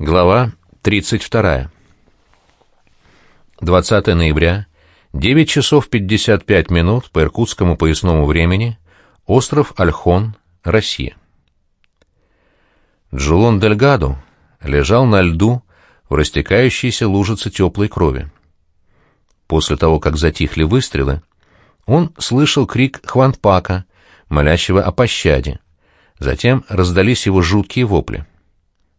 Глава 32. 20 ноября, 9 часов 55 минут по иркутскому поясному времени, остров Альхон, Россия. Джулон Дельгадо лежал на льду в растекающейся лужице теплой крови. После того, как затихли выстрелы, он слышал крик Хванпака, молящего о пощаде. Затем раздались его жуткие вопли.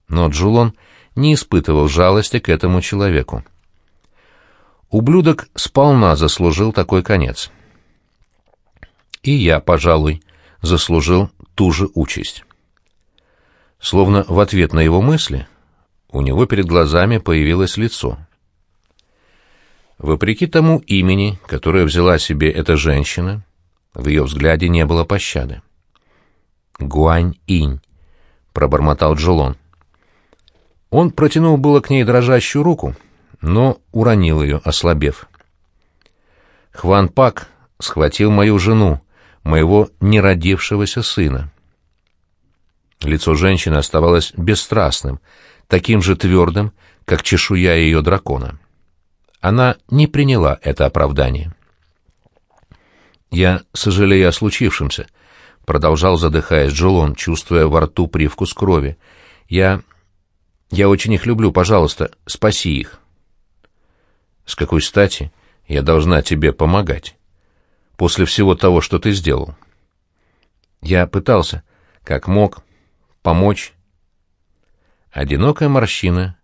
Но Джулон не испытывал жалости к этому человеку. Ублюдок сполна заслужил такой конец. И я, пожалуй, заслужил ту же участь. Словно в ответ на его мысли у него перед глазами появилось лицо. Вопреки тому имени, которое взяла себе эта женщина, в ее взгляде не было пощады. «Гуань-инь», — пробормотал Джулон. Он протянул было к ней дрожащую руку, но уронил ее, ослабев. Хван Пак схватил мою жену, моего неродившегося сына. Лицо женщины оставалось бесстрастным, таким же твердым, как чешуя ее дракона. Она не приняла это оправдание. «Я сожалею о случившемся», — продолжал, задыхаясь Джулон, чувствуя во рту привкус крови. «Я я очень их люблю, пожалуйста, спаси их. С какой стати я должна тебе помогать? После всего того, что ты сделал. Я пытался, как мог, помочь. Одинокая морщина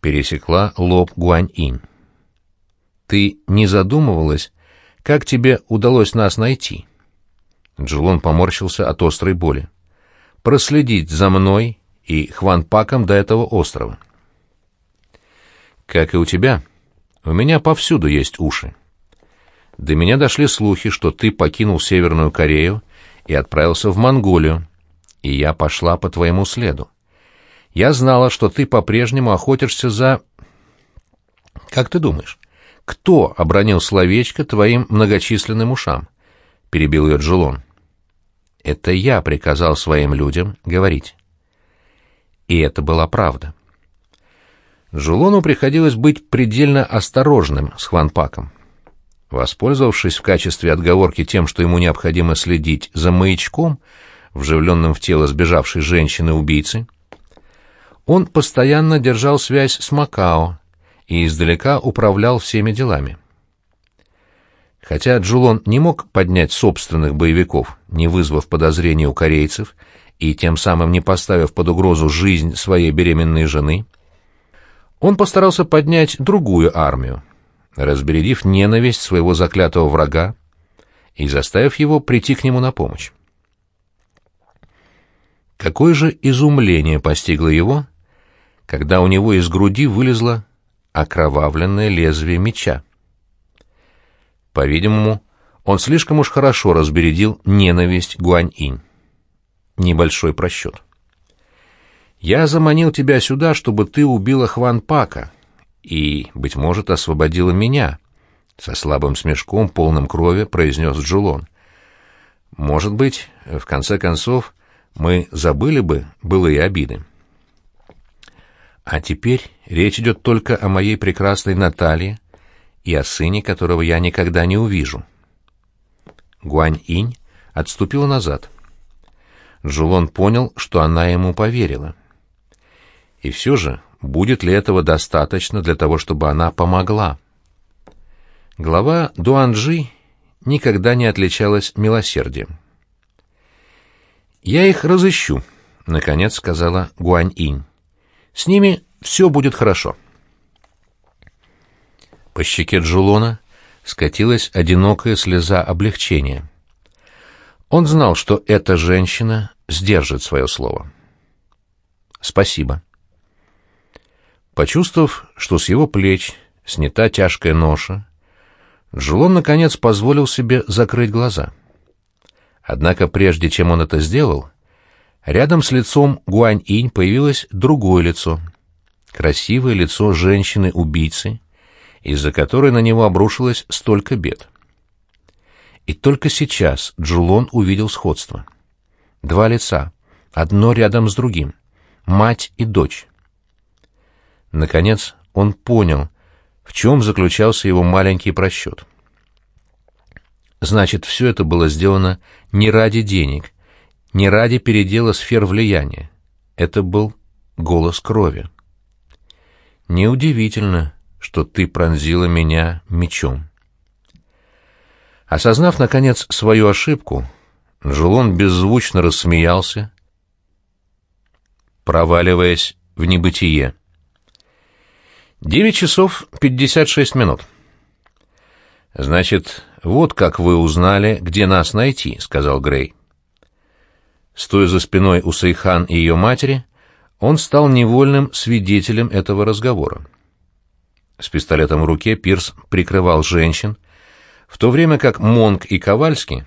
пересекла лоб Гуань-инь. Ты не задумывалась, как тебе удалось нас найти? Джулон поморщился от острой боли. Проследить за мной и Хванпаком до этого острова. Как и у тебя, у меня повсюду есть уши. До меня дошли слухи, что ты покинул Северную Корею и отправился в Монголию, и я пошла по твоему следу. Я знала, что ты по-прежнему охотишься за... Как ты думаешь, кто обронил словечко твоим многочисленным ушам? Перебил ее Джулон. Это я приказал своим людям говорить. И это была правда. Жулону приходилось быть предельно осторожным с Хванпаком. Воспользовавшись в качестве отговорки тем, что ему необходимо следить за маячком, вживленным в тело сбежавшей женщины-убийцы, он постоянно держал связь с Макао и издалека управлял всеми делами. Хотя Джулон не мог поднять собственных боевиков, не вызвав подозрений у корейцев и тем самым не поставив под угрозу жизнь своей беременной жены, он постарался поднять другую армию, разбередив ненависть своего заклятого врага и заставив его прийти к нему на помощь. Какое же изумление постигло его, когда у него из груди вылезло окровавленное лезвие меча. По-видимому, он слишком уж хорошо разбередил ненависть Гуань-инь небольшой просчет. «Я заманил тебя сюда, чтобы ты убила Хван Пака и, быть может, освободила меня», — со слабым смешком, полным крови, произнес Джулон. «Может быть, в конце концов, мы забыли бы былые обиды. А теперь речь идет только о моей прекрасной Наталье и о сыне, которого я никогда не увижу». Гуань-инь отступила назад — Жулон понял, что она ему поверила. И все же, будет ли этого достаточно для того, чтобы она помогла? Глава Дуанжи никогда не отличалась милосердием. «Я их разыщу», — наконец сказала Гуань-инь. «С ними все будет хорошо». По щеке Джулона скатилась одинокая слеза облегчения. Он знал, что эта женщина сдержит свое слово. «Спасибо». Почувствовав, что с его плеч снята тяжкая ноша, Джулон, наконец, позволил себе закрыть глаза. Однако прежде чем он это сделал, рядом с лицом Гуань-инь появилось другое лицо. Красивое лицо женщины-убийцы, из-за которой на него обрушилось столько бед. И только сейчас Джулон увидел сходство. Два лица, одно рядом с другим, мать и дочь. Наконец он понял, в чем заключался его маленький просчет. Значит, все это было сделано не ради денег, не ради передела сфер влияния. Это был голос крови. Неудивительно, что ты пронзила меня мечом. Осознав, наконец, свою ошибку, Жулон беззвучно рассмеялся, проваливаясь в небытие. Девять часов пятьдесят шесть минут. «Значит, вот как вы узнали, где нас найти», — сказал Грей. Стоя за спиной у Сайхан и ее матери, он стал невольным свидетелем этого разговора. С пистолетом в руке Пирс прикрывал женщин, в то время как Монг и Ковальский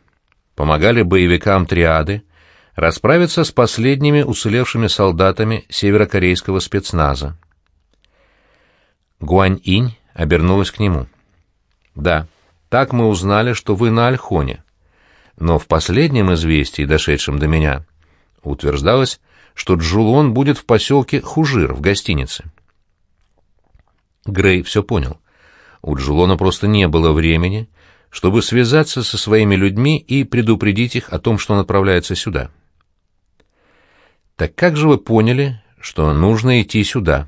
помогали боевикам триады расправиться с последними уцелевшими солдатами северокорейского спецназа. Гуань-инь обернулась к нему. «Да, так мы узнали, что вы на Альхоне. Но в последнем известии, дошедшем до меня, утверждалось, что Джулон будет в поселке Хужир, в гостинице. Грей все понял. У Джулона просто не было времени, чтобы связаться со своими людьми и предупредить их о том, что он отправляется сюда. «Так как же вы поняли, что нужно идти сюда?»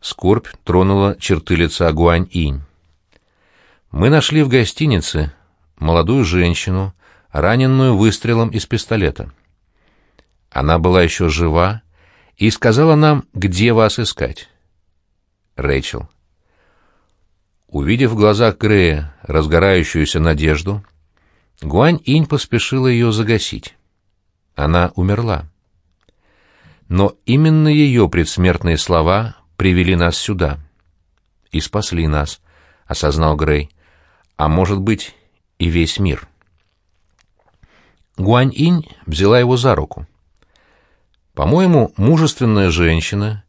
Скорбь тронула черты лица Гуань-инь. «Мы нашли в гостинице молодую женщину, раненную выстрелом из пистолета. Она была еще жива и сказала нам, где вас искать. Рэйчел. Увидев в глазах Грея разгорающуюся надежду, Гуань-инь поспешила ее загасить. Она умерла. Но именно ее предсмертные слова привели нас сюда. И спасли нас, — осознал Грей. А может быть, и весь мир. Гуань-инь взяла его за руку. По-моему, мужественная женщина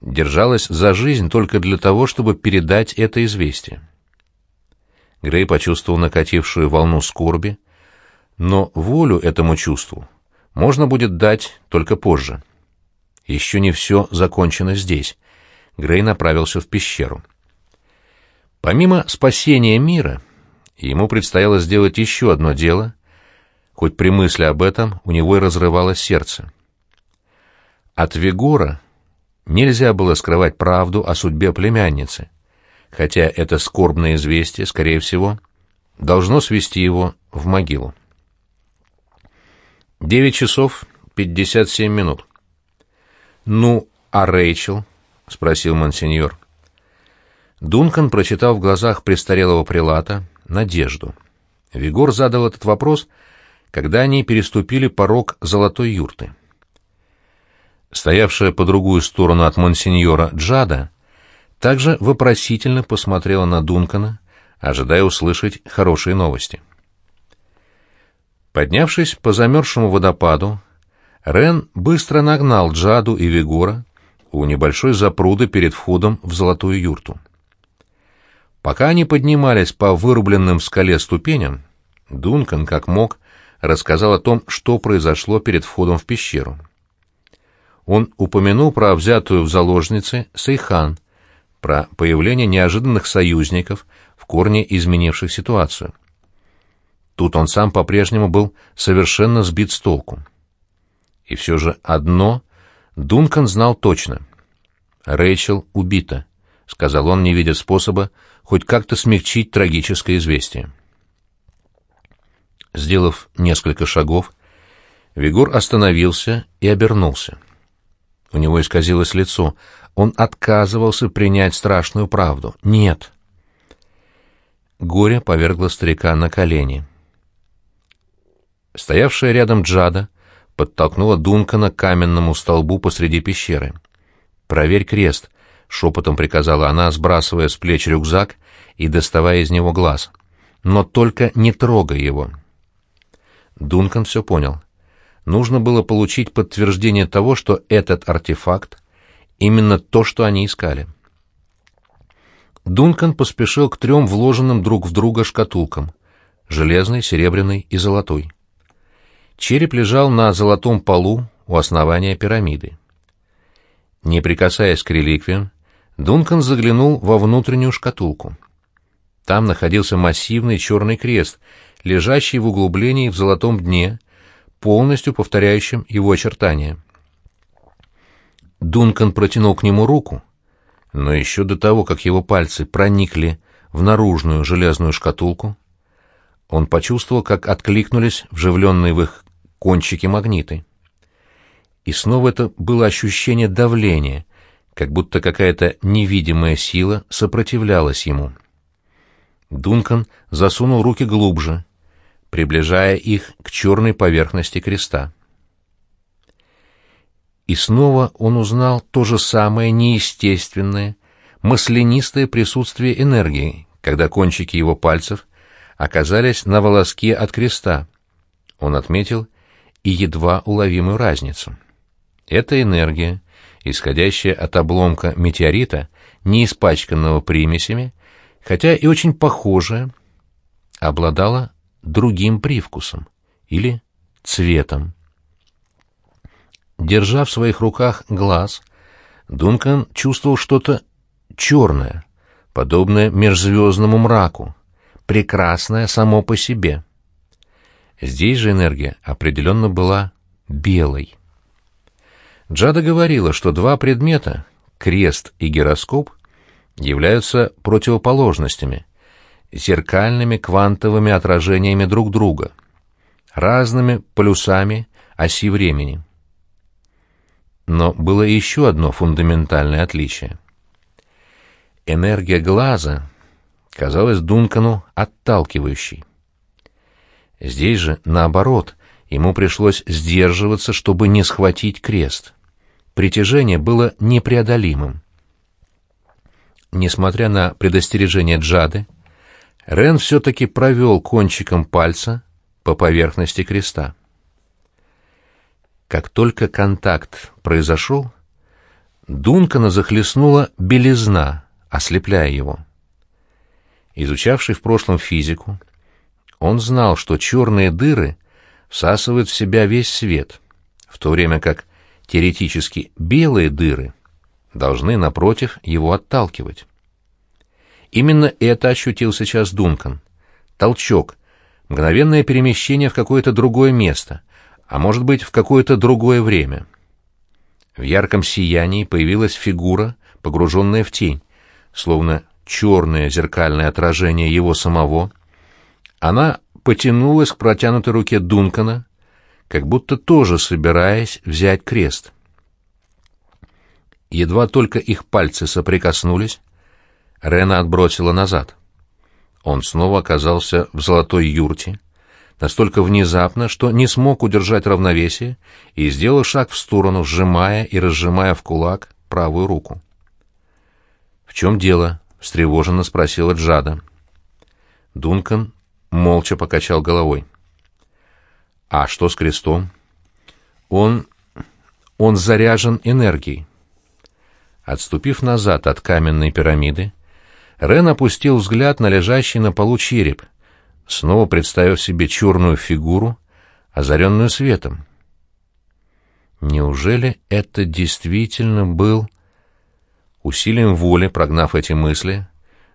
держалась за жизнь только для того, чтобы передать это известие. Грей почувствовал накатившую волну скорби, но волю этому чувству можно будет дать только позже. Еще не все закончено здесь. Грей направился в пещеру. Помимо спасения мира, ему предстояло сделать еще одно дело, хоть при мысли об этом у него и разрывалось сердце. От Вигора нельзя было скрывать правду о судьбе племянницы, хотя это скорбное известие, скорее всего, должно свести его в могилу. Девять часов пятьдесят семь минут. «Ну, а Рэйчел?» — спросил монсеньор. Дункан прочитал в глазах престарелого прилата надежду. Вигор задал этот вопрос, когда они переступили порог золотой юрты. Стоявшая по другую сторону от монсеньора Джада также вопросительно посмотрела на Дункана, ожидая услышать хорошие новости. Поднявшись по замерзшему водопаду, Рен быстро нагнал Джаду и Вигора у небольшой запруды перед входом в золотую юрту. Пока они поднимались по вырубленным в скале ступеням, Дункан, как мог, рассказал о том, что произошло перед входом в пещеру он упомянул про взятую в заложницы Сейхан, про появление неожиданных союзников, в корне изменивших ситуацию. Тут он сам по-прежнему был совершенно сбит с толку. И все же одно Дункан знал точно. «Рэйчел убита», — сказал он, не видя способа хоть как-то смягчить трагическое известие. Сделав несколько шагов, Вигор остановился и обернулся. У него исказилось лицо. Он отказывался принять страшную правду. Нет. Горе повергло старика на колени. Стоявшая рядом Джада подтолкнула Дункана к каменному столбу посреди пещеры. «Проверь крест», — шепотом приказала она, сбрасывая с плеч рюкзак и доставая из него глаз. «Но только не трогай его». Дункан все понял нужно было получить подтверждение того, что этот артефакт — именно то, что они искали. Дункан поспешил к трем вложенным друг в друга шкатулкам — железной, серебряной и золотой. Череп лежал на золотом полу у основания пирамиды. Не прикасаясь к реликвиям, Дункан заглянул во внутреннюю шкатулку. Там находился массивный черный крест, лежащий в углублении в золотом дне, полностью повторяющим его очертания. Дункан протянул к нему руку, но еще до того, как его пальцы проникли в наружную железную шкатулку, он почувствовал, как откликнулись вживленные в их кончики магниты. И снова это было ощущение давления, как будто какая-то невидимая сила сопротивлялась ему. Дункан засунул руки глубже, приближая их к черной поверхности креста. И снова он узнал то же самое неестественное, маслянистое присутствие энергии, когда кончики его пальцев оказались на волоске от креста. Он отметил и едва уловимую разницу. Эта энергия, исходящая от обломка метеорита, не испачканного примесями, хотя и очень похожая, обладала другим привкусом или цветом. Держа в своих руках глаз, Дункан чувствовал что-то черное, подобное межзвездному мраку, прекрасное само по себе. Здесь же энергия определенно была белой. Джада говорила, что два предмета, крест и гироскоп, являются противоположностями, зеркальными квантовыми отражениями друг друга, разными полюсами оси времени. Но было еще одно фундаментальное отличие. Энергия глаза казалась Дункану отталкивающей. Здесь же, наоборот, ему пришлось сдерживаться, чтобы не схватить крест. Притяжение было непреодолимым. Несмотря на предостережение Джады, Рен все-таки провел кончиком пальца по поверхности креста. Как только контакт произошел, Дункана захлестнула белизна, ослепляя его. Изучавший в прошлом физику, он знал, что черные дыры всасывают в себя весь свет, в то время как теоретически белые дыры должны, напротив, его отталкивать. Именно это ощутил сейчас Дункан. Толчок, мгновенное перемещение в какое-то другое место, а может быть, в какое-то другое время. В ярком сиянии появилась фигура, погруженная в тень, словно черное зеркальное отражение его самого. Она потянулась к протянутой руке Дункана, как будто тоже собираясь взять крест. Едва только их пальцы соприкоснулись, Рена отбросила назад. Он снова оказался в золотой юрте, настолько внезапно, что не смог удержать равновесие и сделал шаг в сторону, сжимая и разжимая в кулак правую руку. «В чем дело?» — встревоженно спросила Джада. Дункан молча покачал головой. «А что с крестом?» «Он... он заряжен энергией». Отступив назад от каменной пирамиды, Рен опустил взгляд на лежащий на полу череп, снова представив себе черную фигуру, озаренную светом. Неужели это действительно был... Усилием воли, прогнав эти мысли,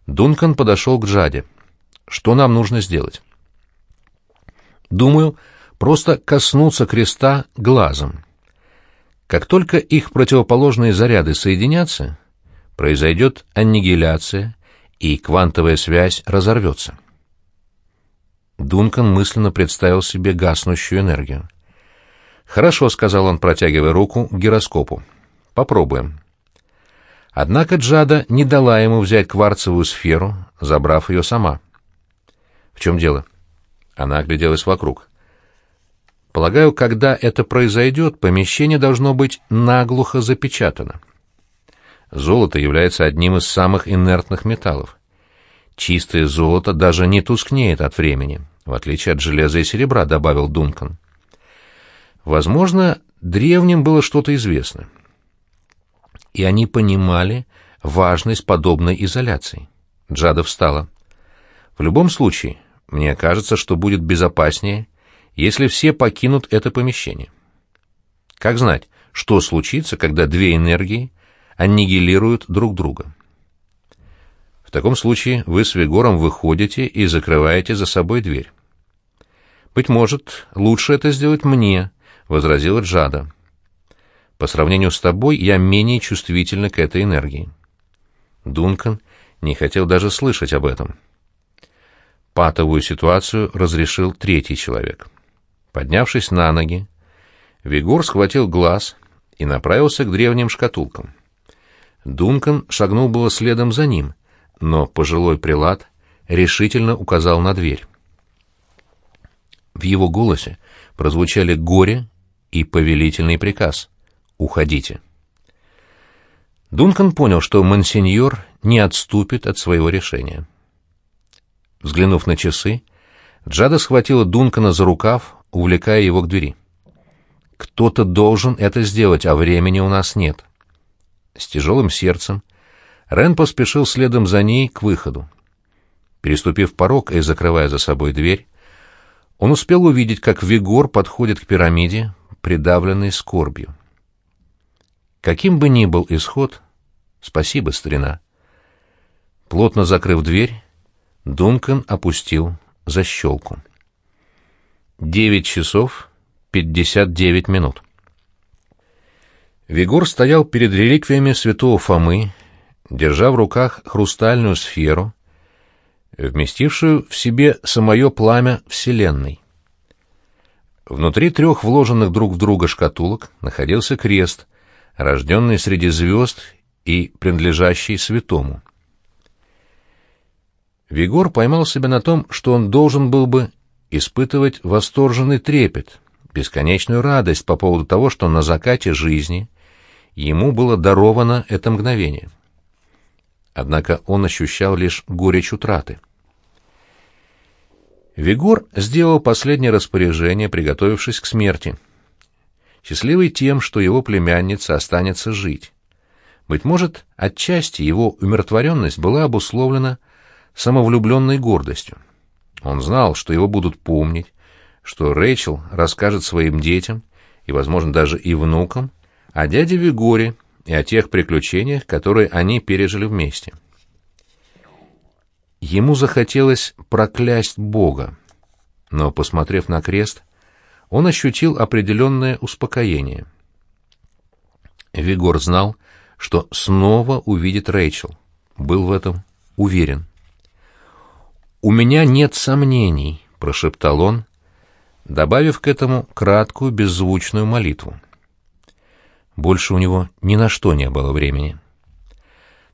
Дункан подошел к Джаде. «Что нам нужно сделать?» «Думаю, просто коснуться креста глазом. Как только их противоположные заряды соединятся, произойдет аннигиляция, и квантовая связь разорвется. Дункан мысленно представил себе гаснущую энергию. «Хорошо», — сказал он, протягивая руку к гироскопу. «Попробуем». Однако Джада не дала ему взять кварцевую сферу, забрав ее сама. «В чем дело?» Она огляделась вокруг. «Полагаю, когда это произойдет, помещение должно быть наглухо запечатано. Золото является одним из самых инертных металлов. Чистое золото даже не тускнеет от времени, в отличие от железа и серебра, добавил Дункан. Возможно, древним было что-то известно. И они понимали важность подобной изоляции. Джада встала. В любом случае, мне кажется, что будет безопаснее, если все покинут это помещение. Как знать, что случится, когда две энергии аннигилируют друг друга. В таком случае вы с Вигором выходите и закрываете за собой дверь. «Быть может, лучше это сделать мне», — возразила Джада. «По сравнению с тобой я менее чувствительна к этой энергии». Дункан не хотел даже слышать об этом. Патовую ситуацию разрешил третий человек. Поднявшись на ноги, Вигор схватил глаз и направился к древним шкатулкам. Дункан шагнул было следом за ним, но пожилой прилад решительно указал на дверь. В его голосе прозвучали горе и повелительный приказ «Уходите». Дункан понял, что мансиньор не отступит от своего решения. Взглянув на часы, Джада схватила Дункана за рукав, увлекая его к двери. «Кто-то должен это сделать, а времени у нас нет». С тяжелым сердцем Рен поспешил следом за ней к выходу. Переступив порог и закрывая за собой дверь, он успел увидеть, как Вигор подходит к пирамиде, придавленный скорбью. Каким бы ни был исход, спасибо, старина. Плотно закрыв дверь, Дункан опустил защелку. Девять часов пятьдесят девять минут. Вигор стоял перед реликвиями святого Фомы, держа в руках хрустальную сферу, вместившую в себе самое пламя Вселенной. Внутри трех вложенных друг в друга шкатулок находился крест, рожденный среди звезд и принадлежащий святому. Вигор поймал себя на том, что он должен был бы испытывать восторженный трепет, бесконечную радость по поводу того, что на закате жизни ему было даровано это мгновение. Однако он ощущал лишь горечь утраты. Вигор сделал последнее распоряжение, приготовившись к смерти. Счастливый тем, что его племянница останется жить. Быть может, отчасти его умиротворенность была обусловлена самовлюбленной гордостью. Он знал, что его будут помнить, что Рэйчел расскажет своим детям и, возможно, даже и внукам о дяде Вигоре и о тех приключениях, которые они пережили вместе. Ему захотелось проклясть Бога, но, посмотрев на крест, он ощутил определенное успокоение. Вигор знал, что снова увидит Рэйчел, был в этом уверен. «У меня нет сомнений», — прошептал он, добавив к этому краткую беззвучную молитву. Больше у него ни на что не было времени.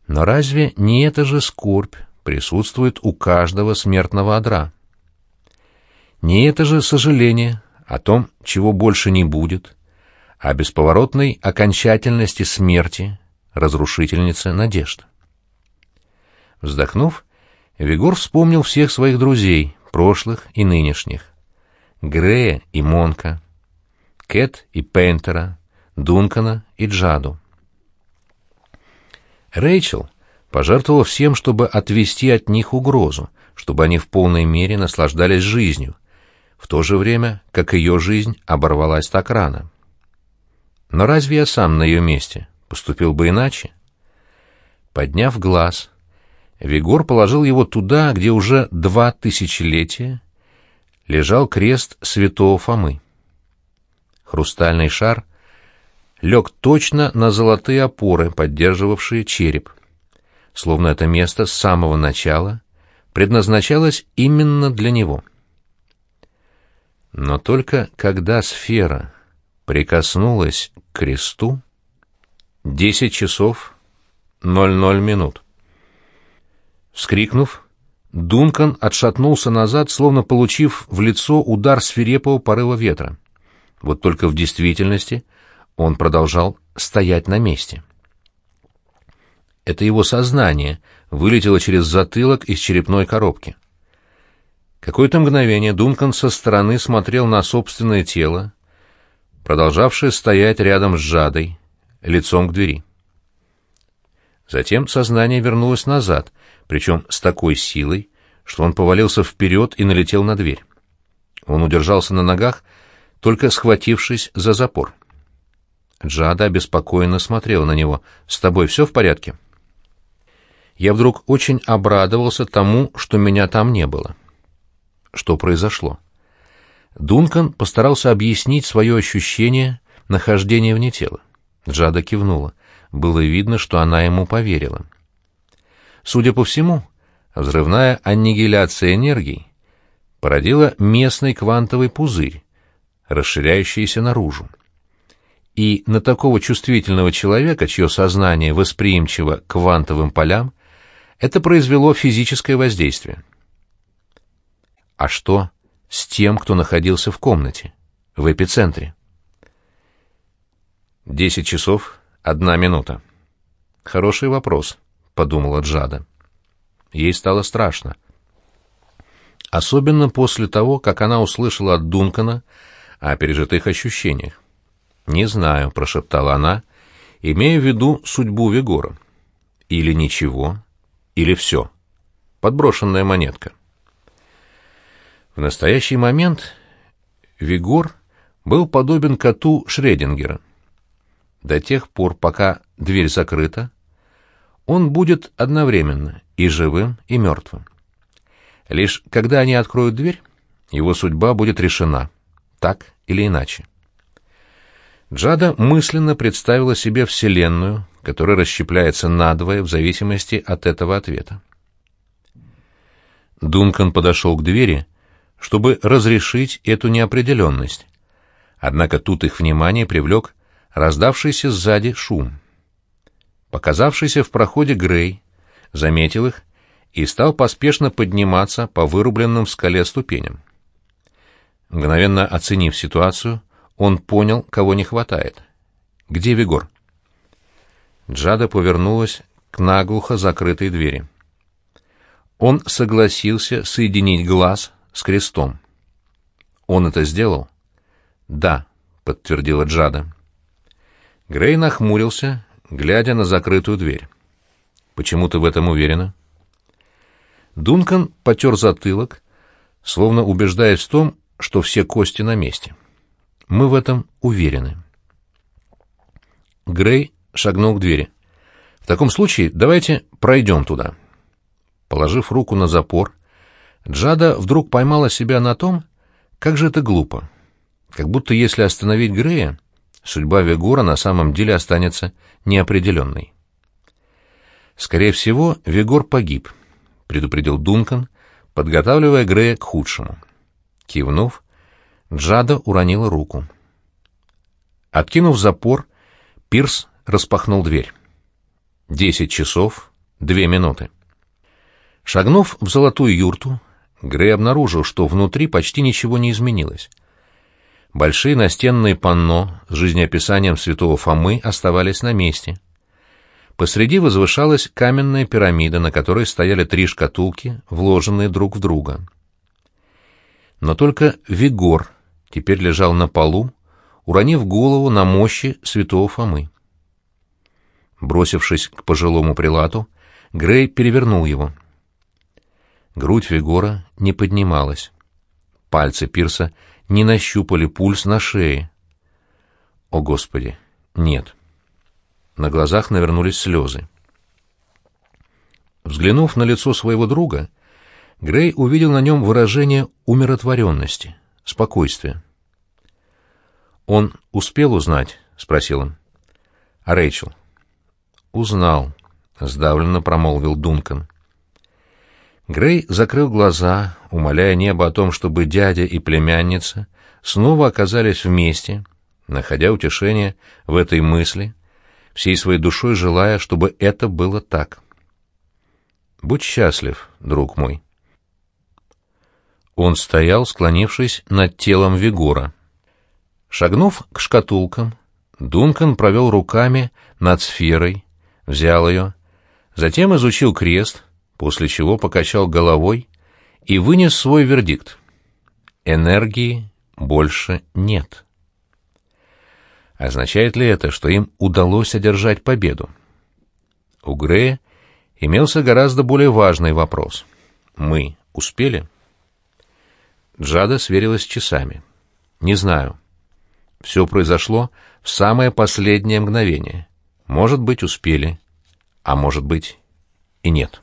Но разве не это же скорбь присутствует у каждого смертного одра? Не это же сожаление о том, чего больше не будет, о бесповоротной окончательности смерти, разрушительницы надежд? Вздохнув, Вигор вспомнил всех своих друзей, прошлых и нынешних. Грея и Монка, Кэт и Пейнтера, Дункана и Джаду. Рэйчел пожертвовала всем, чтобы отвести от них угрозу, чтобы они в полной мере наслаждались жизнью, в то же время, как ее жизнь оборвалась так рано. Но разве я сам на ее месте поступил бы иначе? Подняв глаз, Вигор положил его туда, где уже два тысячелетия лежал крест святого Фомы. Хрустальный шар — лег точно на золотые опоры, поддерживавшие череп. Словно это место с самого начала предназначалось именно для него. Но только когда сфера прикоснулась к кресту, десять часов ноль ноль минут. Вскрикнув, Дункан отшатнулся назад, словно получив в лицо удар свирепого порыва ветра. Вот только в действительности — он продолжал стоять на месте. Это его сознание вылетело через затылок из черепной коробки. Какое-то мгновение Дункан со стороны смотрел на собственное тело, продолжавшее стоять рядом с Жадой, лицом к двери. Затем сознание вернулось назад, причем с такой силой, что он повалился вперед и налетел на дверь. Он удержался на ногах, только схватившись за запор. Джада обеспокоенно смотрела на него. «С тобой все в порядке?» Я вдруг очень обрадовался тому, что меня там не было. Что произошло? Дункан постарался объяснить свое ощущение нахождения вне тела. Джада кивнула. Было видно, что она ему поверила. Судя по всему, взрывная аннигиляция энергий породила местный квантовый пузырь, расширяющийся наружу. И на такого чувствительного человека, чье сознание восприимчиво к квантовым полям, это произвело физическое воздействие. А что с тем, кто находился в комнате, в эпицентре? Десять часов, одна минута. Хороший вопрос, подумала Джада. Ей стало страшно. Особенно после того, как она услышала от Дункана о пережитых ощущениях. «Не знаю», — прошептала она, имея в виду судьбу Вигора. «Или ничего, или все. Подброшенная монетка». В настоящий момент Вигор был подобен коту Шредингера. До тех пор, пока дверь закрыта, он будет одновременно и живым, и мертвым. Лишь когда они откроют дверь, его судьба будет решена, так или иначе. Джада мысленно представила себе Вселенную, которая расщепляется надвое в зависимости от этого ответа. Дункан подошел к двери, чтобы разрешить эту неопределенность. Однако тут их внимание привлек раздавшийся сзади шум. Показавшийся в проходе Грей заметил их и стал поспешно подниматься по вырубленным в скале ступеням. Мгновенно оценив ситуацию, он понял, кого не хватает. «Где Вигор?» Джада повернулась к наглухо закрытой двери. Он согласился соединить глаз с крестом. «Он это сделал?» «Да», — подтвердила Джада. Грей нахмурился, глядя на закрытую дверь. «Почему ты в этом уверена?» Дункан потер затылок, словно убеждаясь в том, что все кости на месте. Мы в этом уверены. Грей шагнул к двери. В таком случае давайте пройдем туда. Положив руку на запор, Джада вдруг поймала себя на том, как же это глупо. Как будто если остановить Грея, судьба Вегора на самом деле останется неопределенной. Скорее всего, Вегор погиб, предупредил Дункан, подготавливая Грея к худшему. Кивнув, Джада уронила руку. Откинув запор, Пирс распахнул дверь. Десять часов, две минуты. Шагнув в золотую юрту, Грей обнаружил, что внутри почти ничего не изменилось. Большие настенные панно с жизнеописанием святого Фомы оставались на месте. Посреди возвышалась каменная пирамида, на которой стояли три шкатулки, вложенные друг в друга. Но только Вигор теперь лежал на полу, уронив голову на мощи святого Фомы. Бросившись к пожилому прилату, Грей перевернул его. Грудь Вигора не поднималась. Пальцы Пирса не нащупали пульс на шее. О, Господи, нет. На глазах навернулись слезы. Взглянув на лицо своего друга, Грей увидел на нем выражение умиротворенности, спокойствия. «Он успел узнать?» — спросил он. «А Рэйчел?» «Узнал», — сдавленно промолвил Дункан. Грей закрыл глаза, умоляя небо о том, чтобы дядя и племянница снова оказались вместе, находя утешение в этой мысли, всей своей душой желая, чтобы это было так. «Будь счастлив, друг мой». Он стоял, склонившись над телом Вигора. Шагнув к шкатулкам, Дункан провел руками над сферой, взял ее, затем изучил крест, после чего покачал головой и вынес свой вердикт. Энергии больше нет. Означает ли это, что им удалось одержать победу? У Грея имелся гораздо более важный вопрос. Мы успели? Джада сверилась с часами. Не знаю. Все произошло в самое последнее мгновение. Может быть, успели, а может быть и нет.